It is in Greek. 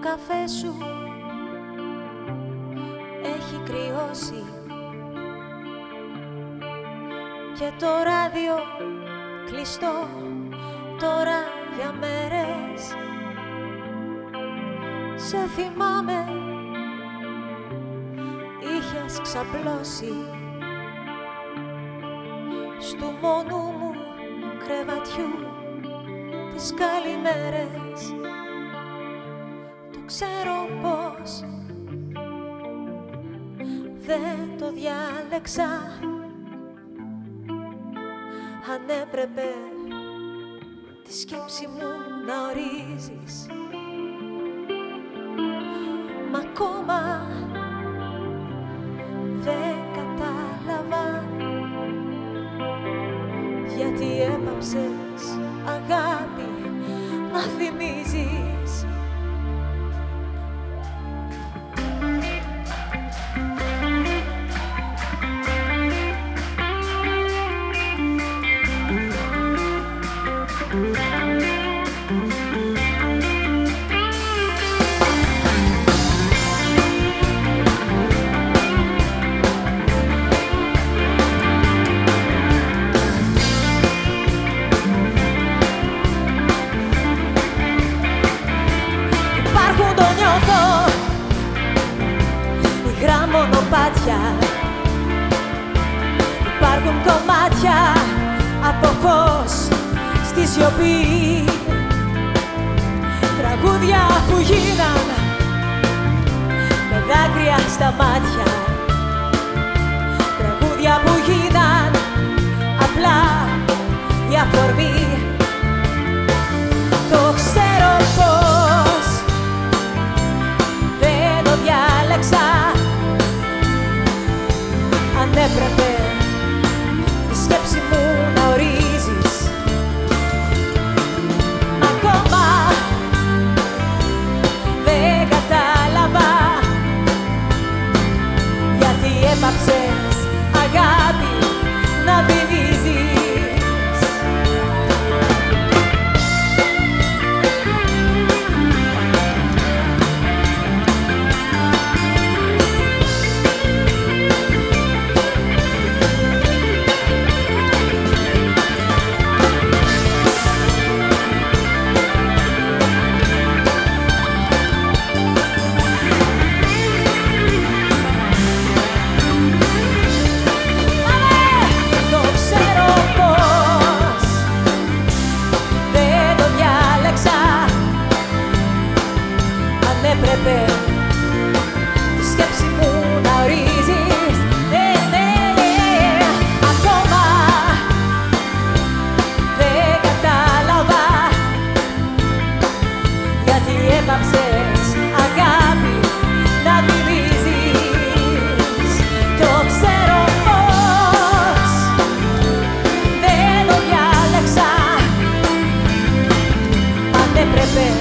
καφές σου έχει κρυώσει και το ράδιο κλειστό τώρα για μέρες Σε θυμάμαι. Είχες ξαπλώσει. Στου μόνου μου κρεβατιού τις καλημέρες. Ξέρω πως δεν το διάλεξα. Αν έπρεπε τη σκέψη μου να ορίζεις Μα ακόμα δεν κατάλαβα γιατί έπαψες αγάπη να θυμίζεις Υπάρχουν κομμάτια από φως στη σιωπή. Τραγούδια που γίναν με δάκρυα στα μάτια. Τραγούδια που γίναν απλά διαφορμή. Το έπρεπε τη atrever.